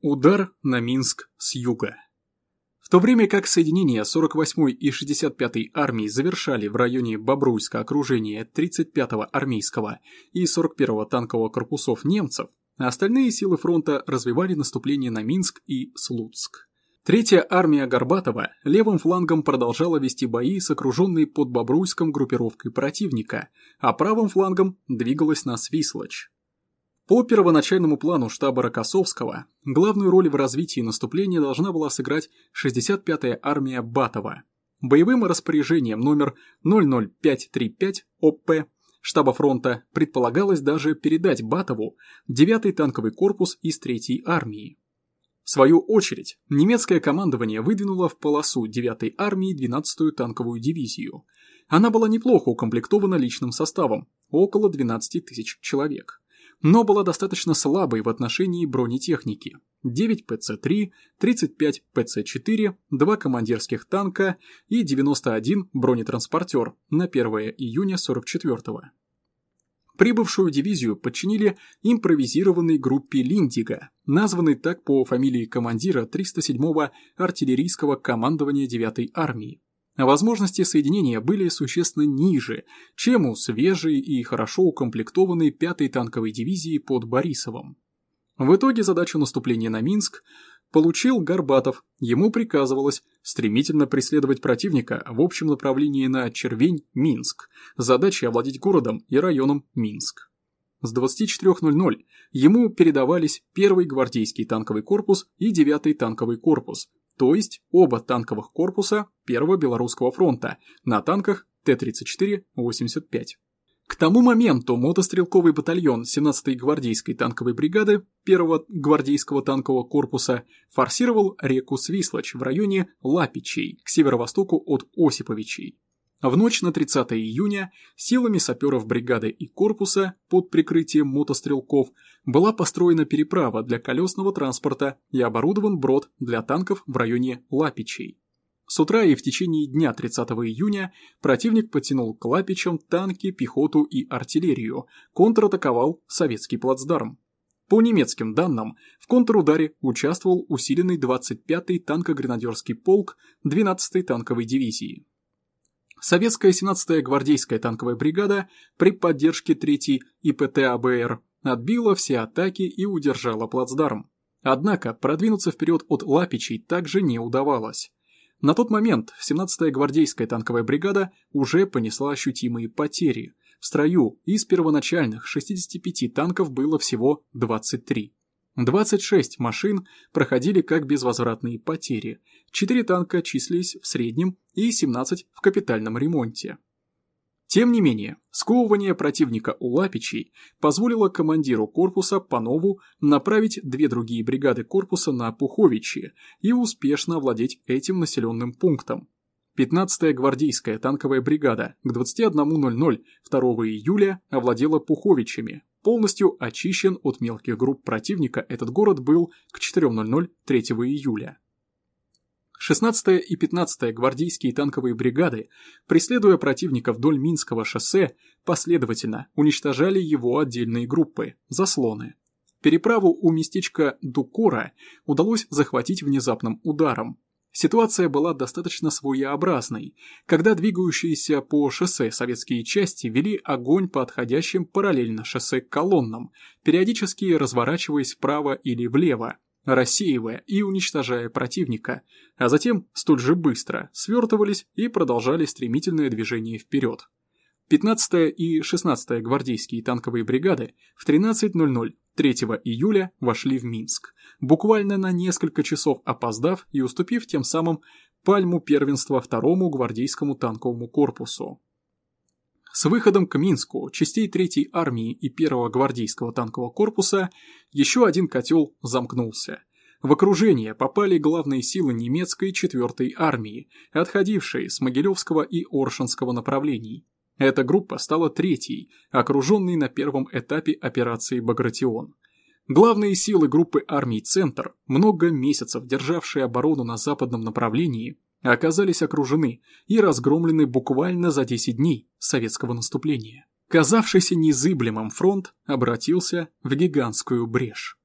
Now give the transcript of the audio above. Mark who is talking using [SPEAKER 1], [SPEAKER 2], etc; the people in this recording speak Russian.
[SPEAKER 1] Удар на Минск с юга. В то время как соединения 48-й и 65-й армии завершали в районе Бобруйска окружение 35-го армейского и 41-го танкового корпусов немцев, остальные силы фронта развивали наступление на Минск и Слуцк. Третья армия Горбатова левым флангом продолжала вести бои с окруженной под Бобруйском группировкой противника, а правым флангом двигалась на Свислочь. По первоначальному плану штаба Рокоссовского, главную роль в развитии наступления должна была сыграть 65-я армия Батова. Боевым распоряжением номер 00535 ОП штаба фронта предполагалось даже передать Батову 9-й танковый корпус из 3-й армии. В свою очередь, немецкое командование выдвинуло в полосу 9-й армии 12-ю танковую дивизию. Она была неплохо укомплектована личным составом, около 12 тысяч человек но была достаточно слабой в отношении бронетехники. 9 ПЦ-3, 35 ПЦ-4, 2 командирских танка и 91 бронетранспортер на 1 июня 44-го. Прибывшую дивизию подчинили импровизированной группе Линдига, названной так по фамилии командира 307-го артиллерийского командования 9-й армии. Возможности соединения были существенно ниже, чем у свежей и хорошо укомплектованной 5-й танковой дивизии под Борисовым. В итоге задачу наступления на Минск получил Горбатов, ему приказывалось стремительно преследовать противника в общем направлении на Червень-Минск, задачей овладеть городом и районом Минск. С 24.00 ему передавались 1-й гвардейский танковый корпус и 9-й танковый корпус, то есть оба танковых корпуса Первого Белорусского фронта на танках Т-34-85. К тому моменту мотострелковый батальон 17-й гвардейской танковой бригады 1-го гвардейского танкового корпуса форсировал реку Свислочь в районе Лапичей к северо-востоку от Осиповичей. В ночь на 30 июня силами саперов бригады и корпуса под прикрытием мотострелков была построена переправа для колесного транспорта и оборудован брод для танков в районе Лапичей. С утра и в течение дня 30 июня противник подтянул к Лапичам танки, пехоту и артиллерию, контратаковал советский плацдарм. По немецким данным, в контрударе участвовал усиленный 25-й танкогренадерский полк 12-й танковой дивизии. Советская 17-я гвардейская танковая бригада при поддержке 3-й ИПТ АБР отбила все атаки и удержала плацдарм. Однако продвинуться вперед от Лапичей также не удавалось. На тот момент 17-я гвардейская танковая бригада уже понесла ощутимые потери. В строю из первоначальных 65 танков было всего 23. 26 машин проходили как безвозвратные потери, 4 танка числились в среднем и 17 в капитальном ремонте. Тем не менее, сковывание противника у Лапичей позволило командиру корпуса Панову направить две другие бригады корпуса на Пуховичи и успешно овладеть этим населенным пунктом. 15-я гвардейская танковая бригада к 21.00 2 июля овладела Пуховичами, Полностью очищен от мелких групп противника этот город был к 4.00 3 июля. 16-я и 15-я гвардейские танковые бригады, преследуя противника вдоль Минского шоссе, последовательно уничтожали его отдельные группы, заслоны. Переправу у местечка Дукора удалось захватить внезапным ударом, Ситуация была достаточно своеобразной, когда двигающиеся по шоссе советские части вели огонь по отходящим параллельно шоссе колоннам, периодически разворачиваясь вправо или влево, рассеивая и уничтожая противника, а затем столь же быстро свертывались и продолжали стремительное движение вперед. 15-я и 16-я гвардейские танковые бригады в 13.00 3 июля вошли в Минск, буквально на несколько часов опоздав и уступив тем самым пальму первенства второму гвардейскому танковому корпусу. С выходом к Минску частей 3-й армии и 1-го гвардейского танкового корпуса еще один котел замкнулся. В окружение попали главные силы немецкой 4-й армии, отходившие с Могилевского и Оршинского направлений. Эта группа стала третьей, окруженной на первом этапе операции «Багратион». Главные силы группы армий «Центр», много месяцев державшие оборону на западном направлении, оказались окружены и разгромлены буквально за 10 дней советского наступления. Казавшийся незыблемым фронт обратился в гигантскую брешь.